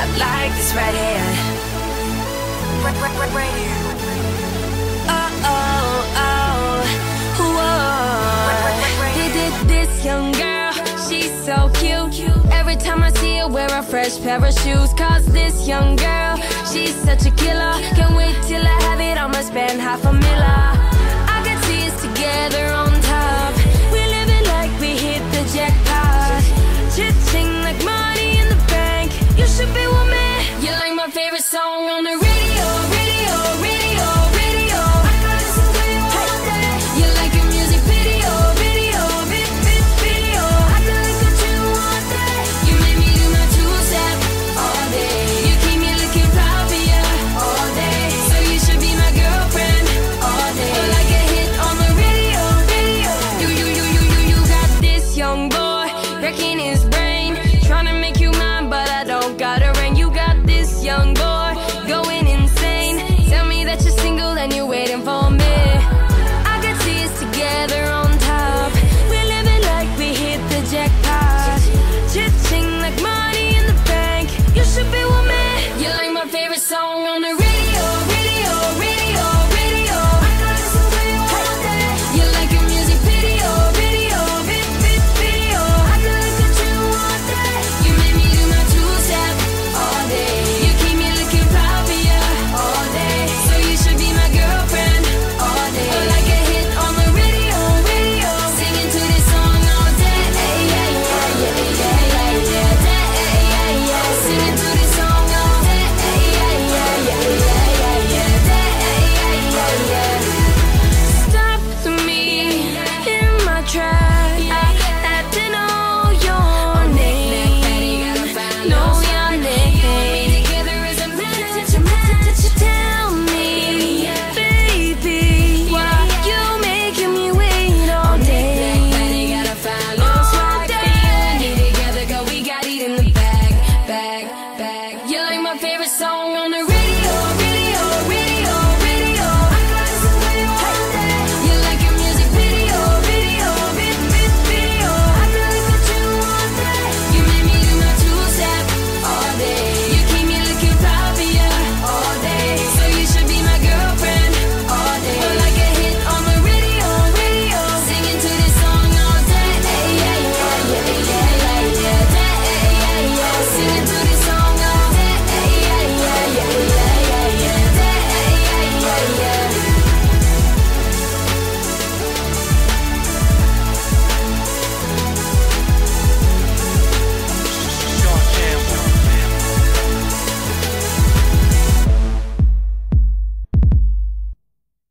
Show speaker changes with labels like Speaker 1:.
Speaker 1: I like this right here. Right, right, right, right here. Oh, oh, oh, whoa. Did it, this young girl, she's so cute. Every time I see her wear a fresh pair of shoes. Cause this young girl, she's such a killer. Can't wait till I have it, I'ma spend half a miller.